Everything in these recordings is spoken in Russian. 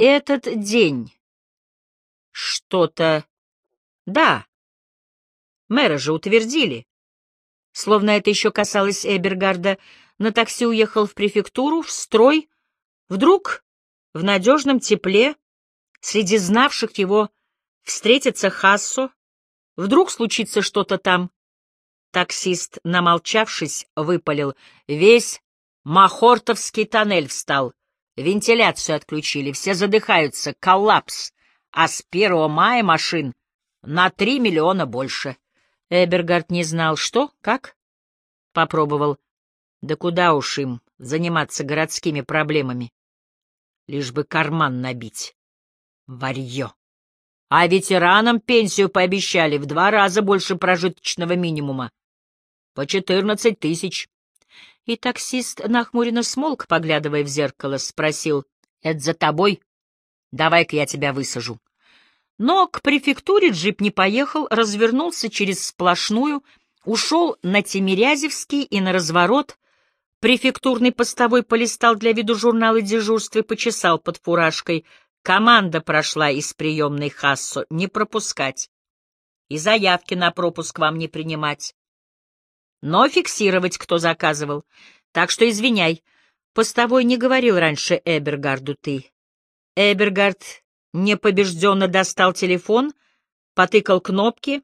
этот день что-то... Да, мэра же утвердили. Словно это еще касалось Эбергарда, на такси уехал в префектуру, в строй. Вдруг в надежном тепле, среди знавших его, встретится Хассо, вдруг случится что-то там. Таксист, намолчавшись, выпалил. Весь Махортовский тоннель встал. Вентиляцию отключили, все задыхаются, коллапс. А с первого мая машин на три миллиона больше. Эбергард не знал, что, как? Попробовал. Да куда уж им заниматься городскими проблемами? Лишь бы карман набить. Варье. А ветеранам пенсию пообещали в два раза больше прожиточного минимума. По четырнадцать тысяч. И таксист нахмуренно смолк, поглядывая в зеркало, спросил, — Это за тобой? Давай-ка я тебя высажу. Но к префектуре джип не поехал, развернулся через сплошную, ушел на Тимирязевский и на разворот. Префектурный постовой полистал для виду журналы дежурства и почесал под фуражкой. Команда прошла из приемной Хассо, не пропускать. И заявки на пропуск вам не принимать. Но фиксировать, кто заказывал. Так что извиняй, постовой не говорил раньше Эбергарду ты. Эбергард непобежденно достал телефон, потыкал кнопки,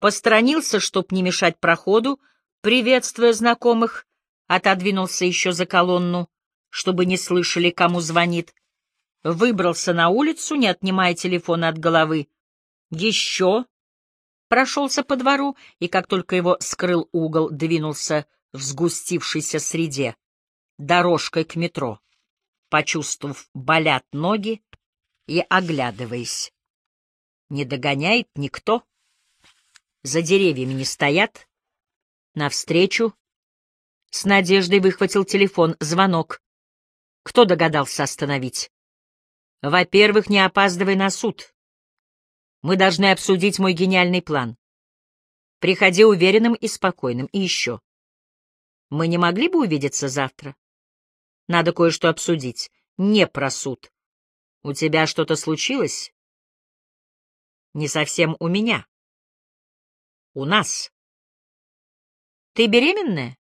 посторонился, чтоб не мешать проходу, приветствуя знакомых, отодвинулся еще за колонну, чтобы не слышали, кому звонит, выбрался на улицу, не отнимая телефона от головы. Еще прошелся по двору, и как только его скрыл угол, двинулся в сгустившейся среде, дорожкой к метро. Почувствовав, болят ноги, и оглядываясь. Не догоняет никто. За деревьями не стоят. Навстречу. С надеждой выхватил телефон. Звонок. Кто догадался остановить? Во-первых, не опаздывай на суд. Мы должны обсудить мой гениальный план. Приходи уверенным и спокойным. И еще. Мы не могли бы увидеться завтра? Надо кое-что обсудить. Не про суд. У тебя что-то случилось? Не совсем у меня. У нас. Ты беременная?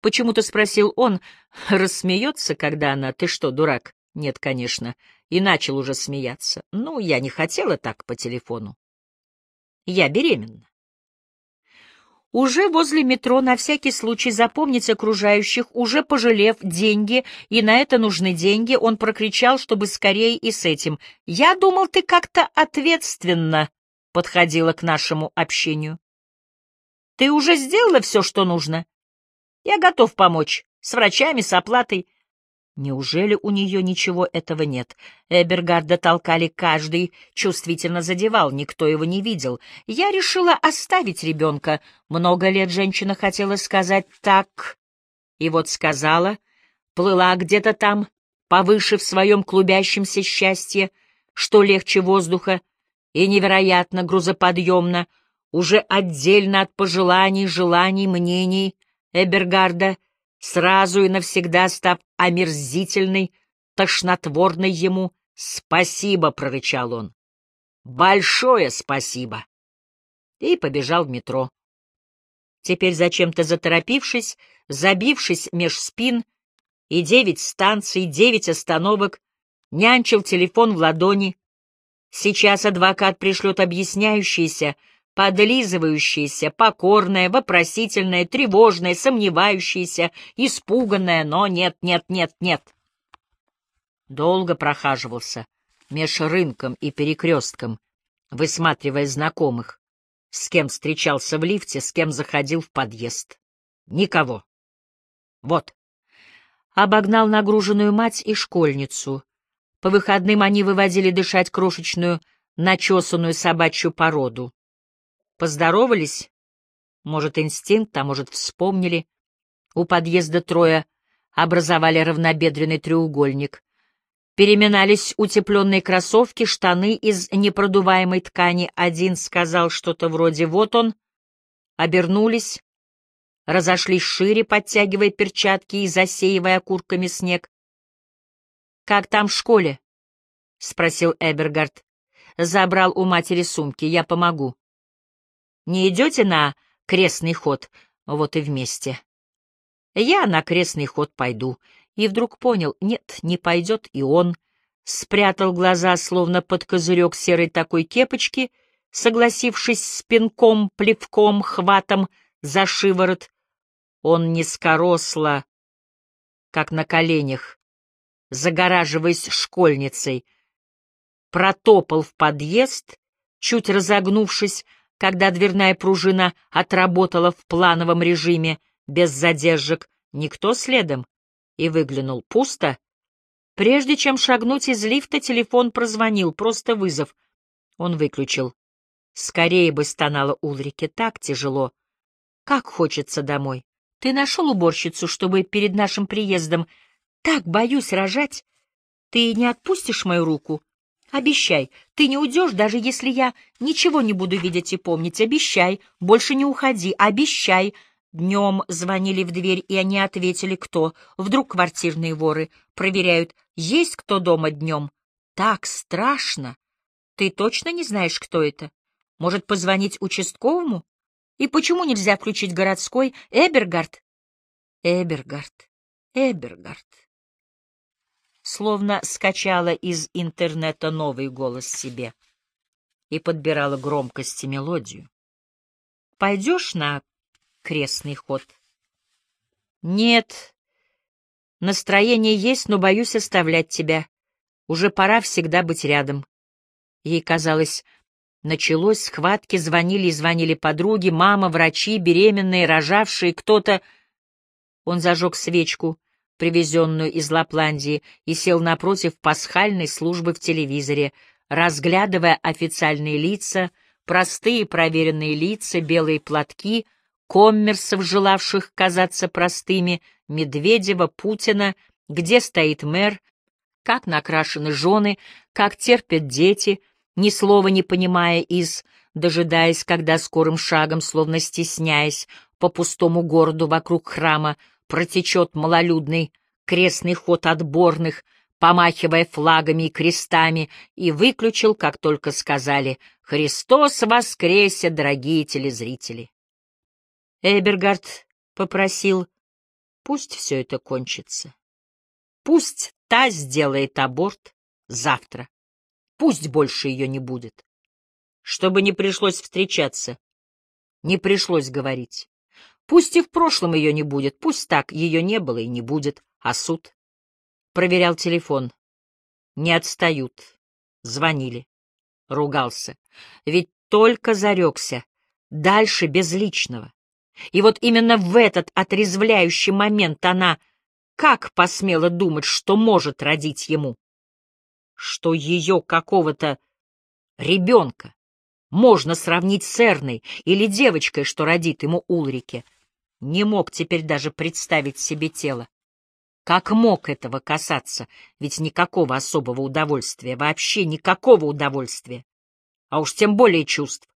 Почему-то спросил он, рассмеется, когда она... Ты что, дурак? Нет, конечно. И начал уже смеяться. Ну, я не хотела так по телефону. Я беременна. Уже возле метро, на всякий случай запомнить окружающих, уже пожалев деньги, и на это нужны деньги, он прокричал, чтобы скорее и с этим. «Я думал, ты как-то ответственно подходила к нашему общению. Ты уже сделала все, что нужно? Я готов помочь. С врачами, с оплатой. Неужели у нее ничего этого нет? Эбергарда толкали каждый, чувствительно задевал, никто его не видел. Я решила оставить ребенка. Много лет женщина хотела сказать «так». И вот сказала, плыла где-то там, повыше в своем клубящемся счастье, что легче воздуха и невероятно грузоподъемно, уже отдельно от пожеланий, желаний, мнений Эбергарда — сразу и навсегда став омерзительной, тошнотворной ему. «Спасибо!» — прорычал он. «Большое спасибо!» И побежал в метро. Теперь зачем-то заторопившись, забившись меж спин, и девять станций, девять остановок, нянчил телефон в ладони. Сейчас адвокат пришлет объясняющийся, подлизывающаяся, покорная, вопросительная, тревожная, сомневающаяся, испуганная, но нет, нет, нет, нет. Долго прохаживался меж рынком и перекрестком, высматривая знакомых, с кем встречался в лифте, с кем заходил в подъезд. Никого. Вот. Обогнал нагруженную мать и школьницу. По выходным они выводили дышать крошечную, начесанную собачью породу. Поздоровались, может, инстинкт, а может, вспомнили. У подъезда трое образовали равнобедренный треугольник. Переминались утепленные кроссовки, штаны из непродуваемой ткани. Один сказал что-то вроде «вот он», обернулись, разошлись шире, подтягивая перчатки и засеивая окурками снег. «Как там в школе?» — спросил Эбергард. Забрал у матери сумки. Я помогу. Не идете на крестный ход? Вот и вместе. Я на крестный ход пойду. И вдруг понял, нет, не пойдет и он. Спрятал глаза, словно под козырек серой такой кепочки, согласившись с пинком, плевком, хватом за шиворот. Он низкоросло, как на коленях, загораживаясь школьницей, протопал в подъезд, чуть разогнувшись, когда дверная пружина отработала в плановом режиме, без задержек, никто следом, и выглянул пусто. Прежде чем шагнуть из лифта, телефон прозвонил, просто вызов. Он выключил. Скорее бы стонала Улрике, так тяжело. Как хочется домой. Ты нашел уборщицу, чтобы перед нашим приездом... Так боюсь рожать. Ты не отпустишь мою руку? Обещай, ты не уйдешь, даже если я ничего не буду видеть и помнить. Обещай, больше не уходи, обещай. Днем звонили в дверь, и они ответили, кто. Вдруг квартирные воры проверяют, есть кто дома днем. Так страшно. Ты точно не знаешь, кто это? Может, позвонить участковому? И почему нельзя включить городской Эбергард? Эбергард, Эбергард словно скачала из интернета новый голос себе и подбирала громкость и мелодию. «Пойдешь на крестный ход?» «Нет. Настроение есть, но боюсь оставлять тебя. Уже пора всегда быть рядом». Ей казалось, началось схватки, звонили и звонили подруги, мама, врачи, беременные, рожавшие, кто-то... Он зажег свечку — привезенную из Лапландии, и сел напротив пасхальной службы в телевизоре, разглядывая официальные лица, простые проверенные лица, белые платки, коммерсов, желавших казаться простыми, Медведева, Путина, где стоит мэр, как накрашены жены, как терпят дети, ни слова не понимая из, дожидаясь, когда скорым шагом, словно стесняясь, по пустому городу вокруг храма протечет малолюдный крестный ход отборных, помахивая флагами и крестами, и выключил, как только сказали «Христос воскресе, дорогие телезрители!» Эбергард попросил «Пусть все это кончится. Пусть та сделает аборт завтра. Пусть больше ее не будет. Чтобы не пришлось встречаться, не пришлось говорить. Пусть и в прошлом ее не будет, пусть так, ее не было и не будет, а суд? Проверял телефон. Не отстают. Звонили. Ругался. Ведь только зарекся. Дальше без личного. И вот именно в этот отрезвляющий момент она как посмела думать, что может родить ему? Что ее какого-то ребенка можно сравнить с Эрной или девочкой, что родит ему Улрике — не мог теперь даже представить себе тело. Как мог этого касаться? Ведь никакого особого удовольствия, вообще никакого удовольствия. А уж тем более чувств.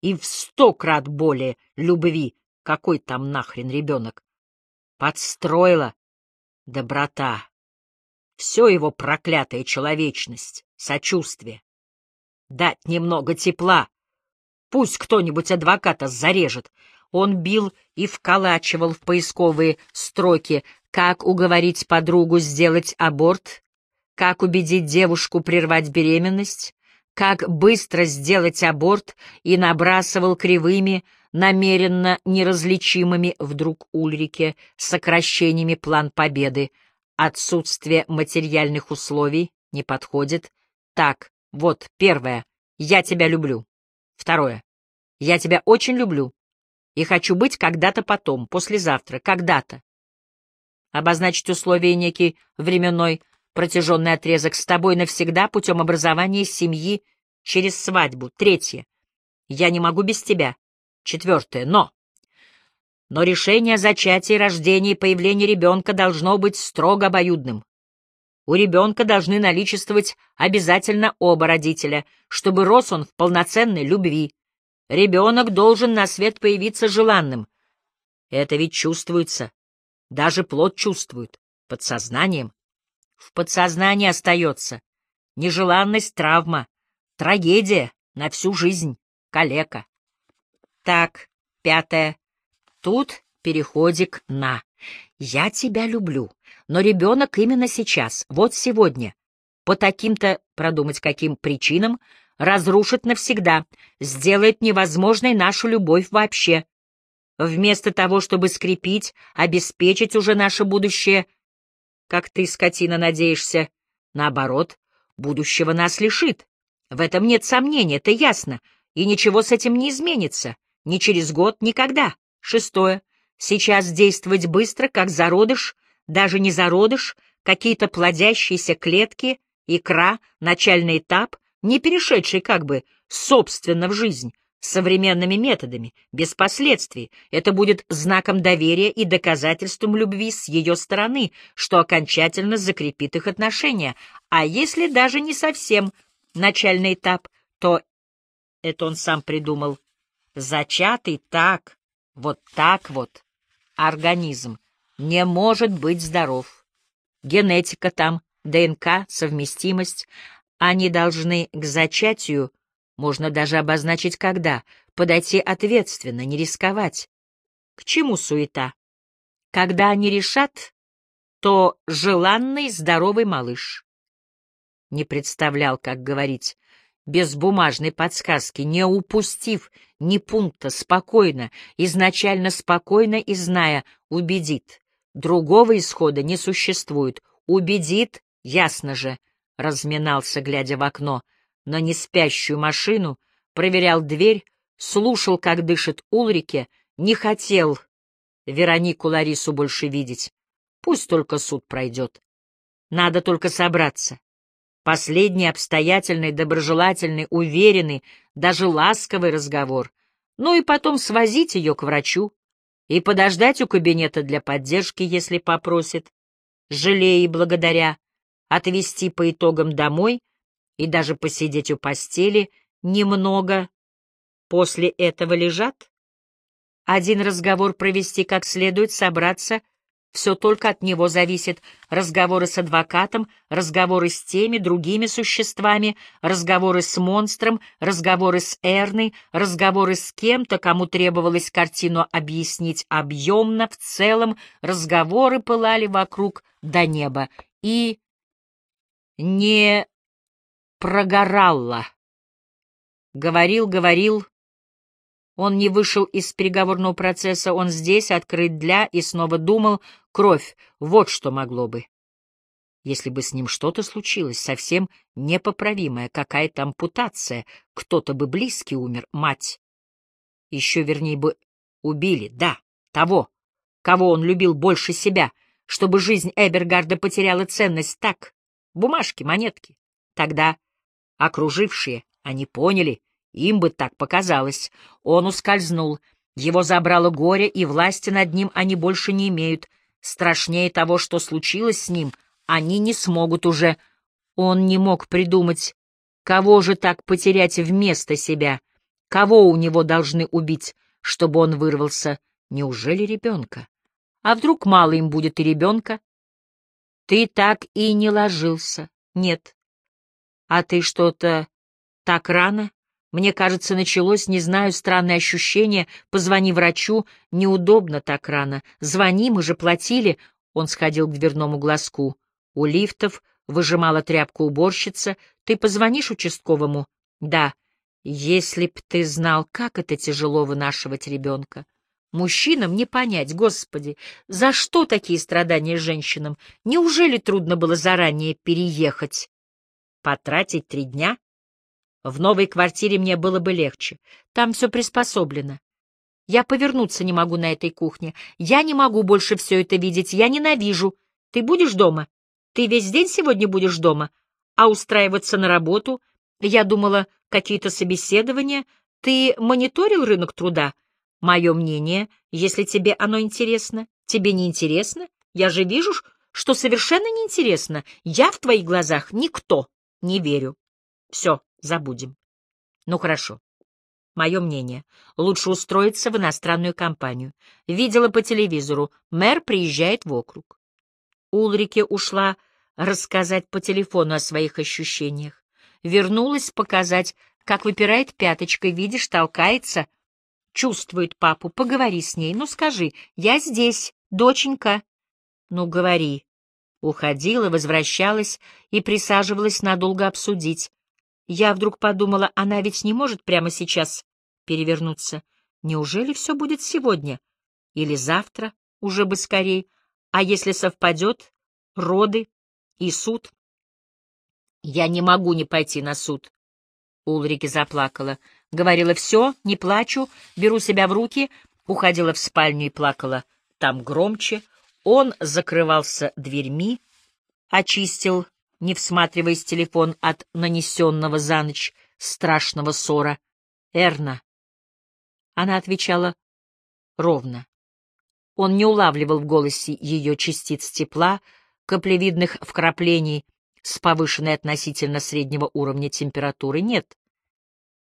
И в сто крат более любви. Какой там нахрен ребенок? Подстроила доброта. Все его проклятая человечность, сочувствие. Дать немного тепла. Пусть кто-нибудь адвоката зарежет, он бил и вколачивал в поисковые строки, как уговорить подругу сделать аборт, как убедить девушку прервать беременность, как быстро сделать аборт и набрасывал кривыми, намеренно неразличимыми вдруг Ульрике сокращениями план победы. Отсутствие материальных условий не подходит. Так, вот, первое. Я тебя люблю. Второе. Я тебя очень люблю и хочу быть когда-то потом, послезавтра, когда-то. Обозначить условия некий временной протяженный отрезок с тобой навсегда путем образования семьи через свадьбу. Третье. Я не могу без тебя. Четвертое. Но. Но решение о зачатии, рождении и появлении ребенка должно быть строго обоюдным. У ребенка должны наличествовать обязательно оба родителя, чтобы рос он в полноценной любви, Ребенок должен на свет появиться желанным. Это ведь чувствуется. Даже плод чувствует. Подсознанием. В подсознании остается. Нежеланность — травма. Трагедия на всю жизнь. Калека. Так, пятое. Тут переходик на. Я тебя люблю, но ребенок именно сейчас, вот сегодня, по таким-то, продумать каким причинам, разрушит навсегда, сделает невозможной нашу любовь вообще. Вместо того, чтобы скрепить, обеспечить уже наше будущее, как ты, скотина, надеешься, наоборот, будущего нас лишит. В этом нет сомнений, это ясно, и ничего с этим не изменится, ни через год, никогда. Шестое. Сейчас действовать быстро, как зародыш, даже не зародыш, какие-то плодящиеся клетки, икра, начальный этап, не перешедший как бы собственно в жизнь, современными методами, без последствий. Это будет знаком доверия и доказательством любви с ее стороны, что окончательно закрепит их отношения. А если даже не совсем начальный этап, то, это он сам придумал, зачатый так, вот так вот, организм не может быть здоров. Генетика там, ДНК, совместимость, они должны к зачатию можно даже обозначить когда. Подойти ответственно, не рисковать. К чему суета? Когда они решат, то желанный здоровый малыш. Не представлял, как говорить, без бумажной подсказки, не упустив ни пункта, спокойно, изначально спокойно и зная, убедит. Другого исхода не существует. Убедит, ясно же, разминался, глядя в окно — на неспящую машину, проверял дверь, слушал, как дышит Улрике, не хотел Веронику Ларису больше видеть. Пусть только суд пройдет. Надо только собраться. Последний обстоятельный, доброжелательный, уверенный, даже ласковый разговор. Ну и потом свозить ее к врачу и подождать у кабинета для поддержки, если попросит, жалея и благодаря, отвезти по итогам домой — и даже посидеть у постели немного после этого лежат? Один разговор провести как следует, собраться — все только от него зависит. Разговоры с адвокатом, разговоры с теми, другими существами, разговоры с монстром, разговоры с Эрной, разговоры с кем-то, кому требовалось картину объяснить объемно, в целом, разговоры пылали вокруг до неба. И не прогорала. Говорил, говорил. Он не вышел из переговорного процесса, он здесь, открыт для, и снова думал, кровь, вот что могло бы. Если бы с ним что-то случилось, совсем непоправимое, какая-то ампутация, кто-то бы близкий умер, мать. Еще вернее бы убили, да, того, кого он любил больше себя, чтобы жизнь Эбергарда потеряла ценность так, бумажки, монетки. Тогда Окружившие, они поняли, им бы так показалось. Он ускользнул, его забрало горе, и власти над ним они больше не имеют. Страшнее того, что случилось с ним, они не смогут уже. Он не мог придумать, кого же так потерять вместо себя, кого у него должны убить, чтобы он вырвался. Неужели ребенка? А вдруг мало им будет и ребенка? Ты так и не ложился. Нет, а ты что-то так рано? Мне кажется, началось, не знаю, странное ощущение. Позвони врачу. Неудобно так рано. Звони, мы же платили. Он сходил к дверному глазку. У лифтов выжимала тряпку уборщица. Ты позвонишь участковому? Да. Если б ты знал, как это тяжело вынашивать ребенка. Мужчинам не понять, господи, за что такие страдания женщинам? Неужели трудно было заранее переехать? Потратить три дня? В новой квартире мне было бы легче. Там все приспособлено. Я повернуться не могу на этой кухне. Я не могу больше все это видеть. Я ненавижу. Ты будешь дома? Ты весь день сегодня будешь дома? А устраиваться на работу? Я думала, какие-то собеседования. Ты мониторил рынок труда? Мое мнение, если тебе оно интересно. Тебе не интересно? Я же вижу, что совершенно неинтересно. Я в твоих глазах никто. Не верю. Все, забудем. Ну хорошо. Мое мнение. Лучше устроиться в иностранную компанию. Видела по телевизору. Мэр приезжает в округ. Улрике ушла рассказать по телефону о своих ощущениях. Вернулась показать, как выпирает пяточкой, видишь, толкается. Чувствует папу, поговори с ней. Ну, скажи, я здесь, доченька. Ну, говори. Уходила, возвращалась и присаживалась надолго обсудить. Я вдруг подумала, она ведь не может прямо сейчас перевернуться. Неужели все будет сегодня? Или завтра, уже бы скорей? А если совпадет, роды и суд? Я не могу не пойти на суд. Улрике заплакала. Говорила, все, не плачу, беру себя в руки, уходила в спальню и плакала. Там громче. Он закрывался дверьми, очистил, не всматриваясь телефон от нанесенного за ночь страшного ссора. «Эрна». Она отвечала ровно. Он не улавливал в голосе ее частиц тепла, каплевидных вкраплений с повышенной относительно среднего уровня температуры. Нет.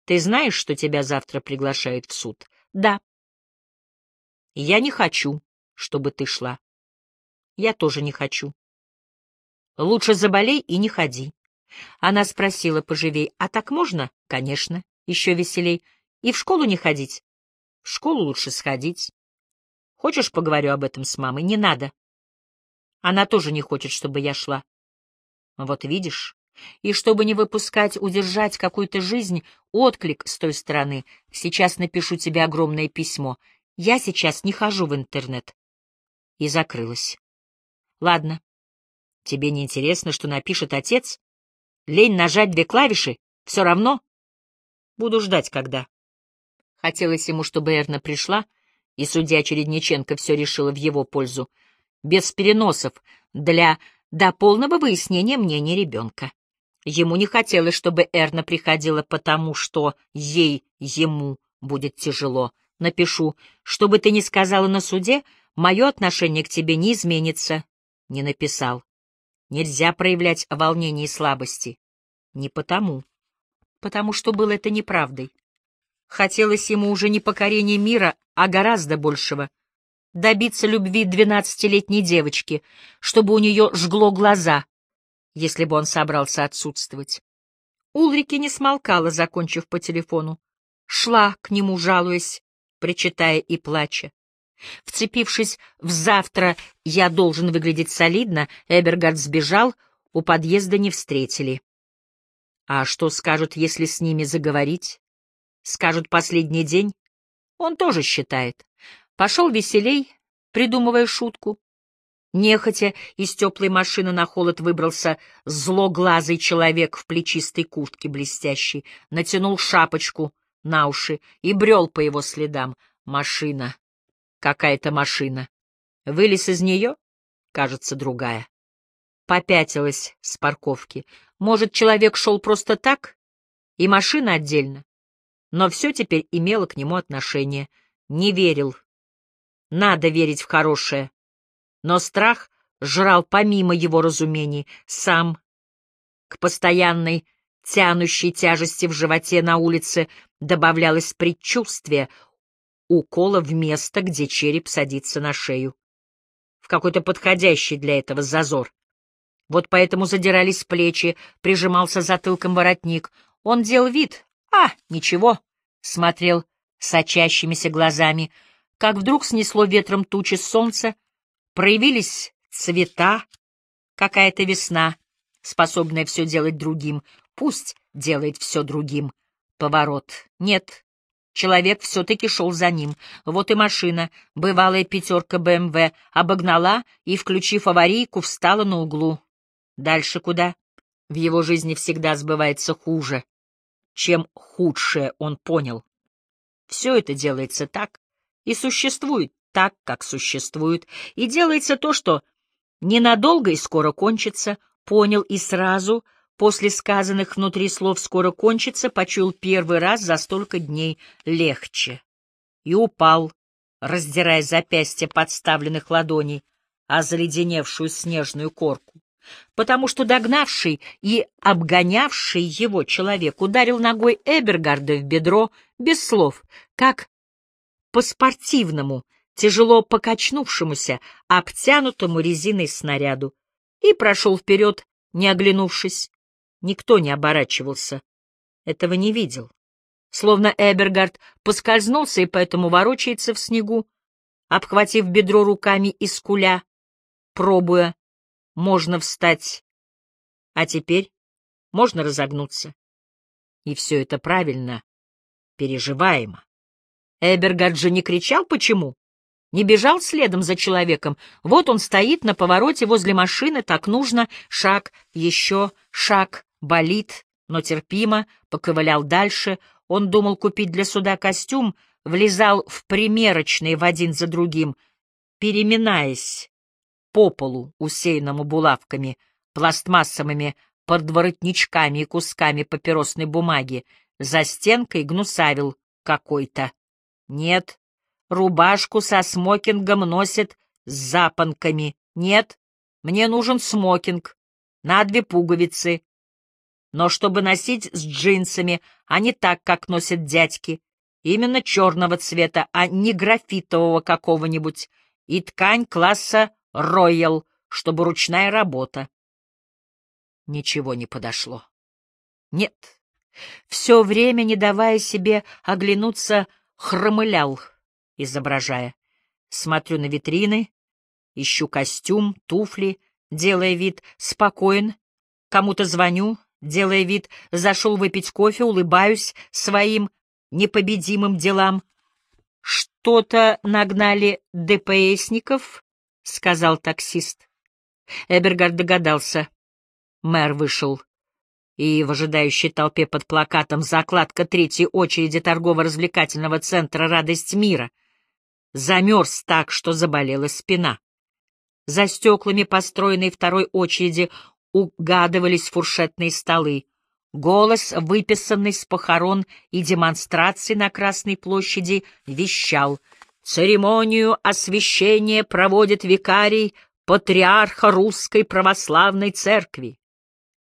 Ты знаешь, что тебя завтра приглашают в суд? Да. Я не хочу, чтобы ты шла. Я тоже не хочу. Лучше заболей и не ходи. Она спросила поживей, а так можно? Конечно, еще веселей. И в школу не ходить? В школу лучше сходить. Хочешь, поговорю об этом с мамой? Не надо. Она тоже не хочет, чтобы я шла. Вот видишь? И чтобы не выпускать, удержать какую-то жизнь, отклик с той стороны, сейчас напишу тебе огромное письмо. Я сейчас не хожу в интернет. И закрылась. Ладно. Тебе не интересно, что напишет отец? Лень нажать две клавиши? Все равно? Буду ждать, когда. Хотелось ему, чтобы Эрна пришла, и судья Чередниченко все решила в его пользу, без переносов, для до полного выяснения мнения ребенка. Ему не хотелось, чтобы Эрна приходила потому, что ей, ему будет тяжело. Напишу, что бы ты ни сказала на суде, мое отношение к тебе не изменится. Не написал. Нельзя проявлять волнение и слабости. Не потому. Потому что было это неправдой. Хотелось ему уже не покорения мира, а гораздо большего. Добиться любви двенадцатилетней девочки, чтобы у нее жгло глаза, если бы он собрался отсутствовать. Улрике не смолкала, закончив по телефону. Шла к нему, жалуясь, причитая и плача. Вцепившись в «завтра я должен выглядеть солидно», Эбергард сбежал, у подъезда не встретили. А что скажут, если с ними заговорить? Скажут последний день? Он тоже считает. Пошел веселей, придумывая шутку. Нехотя из теплой машины на холод выбрался злоглазый человек в плечистой куртке блестящей, натянул шапочку на уши и брел по его следам. Машина. Какая-то машина. Вылез из нее? Кажется, другая. Попятилась с парковки. Может, человек шел просто так? И машина отдельно? но все теперь имело к нему отношение. Не верил. Надо верить в хорошее. Но страх жрал помимо его разумений, сам. К постоянной тянущей тяжести в животе на улице добавлялось предчувствие укола в место, где череп садится на шею. В какой-то подходящий для этого зазор. Вот поэтому задирались плечи, прижимался затылком воротник. Он делал вид, а, ничего, смотрел сочащимися глазами, как вдруг снесло ветром тучи солнца, проявились цвета, какая-то весна, способная все делать другим, пусть делает все другим. Поворот. Нет, человек все-таки шел за ним. Вот и машина, бывалая пятерка БМВ, обогнала и, включив аварийку, встала на углу. Дальше куда? В его жизни всегда сбывается хуже чем худшее он понял. Все это делается так и существует так, как существует, и делается то, что ненадолго и скоро кончится, понял и сразу, после сказанных внутри слов «скоро кончится», почуял первый раз за столько дней легче. И упал, раздирая запястья подставленных ладоней, а заледеневшую снежную корку потому что догнавший и обгонявший его человек ударил ногой Эбергарда в бедро без слов, как по-спортивному, тяжело покачнувшемуся, обтянутому резиной снаряду. и прошел вперед, не оглянувшись. Никто не оборачивался. Этого не видел. Словно Эбергард поскользнулся и поэтому ворочается в снегу, обхватив бедро руками и скуля, пробуя, можно встать, а теперь можно разогнуться. И все это правильно, переживаемо. Эбергард же не кричал «почему?», не бежал следом за человеком. Вот он стоит на повороте возле машины, так нужно, шаг, еще шаг, болит, но терпимо, поковылял дальше. Он думал купить для суда костюм, влезал в примерочные в один за другим, переминаясь по полу, усеянному булавками, пластмассовыми подворотничками и кусками папиросной бумаги, за стенкой гнусавил какой-то. Нет, рубашку со смокингом носит с запонками. Нет, мне нужен смокинг на две пуговицы. Но чтобы носить с джинсами, а не так, как носят дядьки, именно черного цвета, а не графитового какого-нибудь, и ткань класса «Роял», чтобы ручная работа. Ничего не подошло. Нет, все время, не давая себе оглянуться, хромылял, изображая. Смотрю на витрины, ищу костюм, туфли, делая вид спокоен, кому-то звоню, делая вид зашел выпить кофе, улыбаюсь своим непобедимым делам. Что-то нагнали ДПСников, — сказал таксист. Эбергард догадался. Мэр вышел и в ожидающей толпе под плакатом «Закладка третьей очереди торгово-развлекательного центра «Радость мира» замерз так, что заболела спина. За стеклами построенной второй очереди угадывались фуршетные столы. Голос, выписанный с похорон и демонстраций на Красной площади, вещал «Церемонию освящения проводит викарий патриарха Русской Православной Церкви».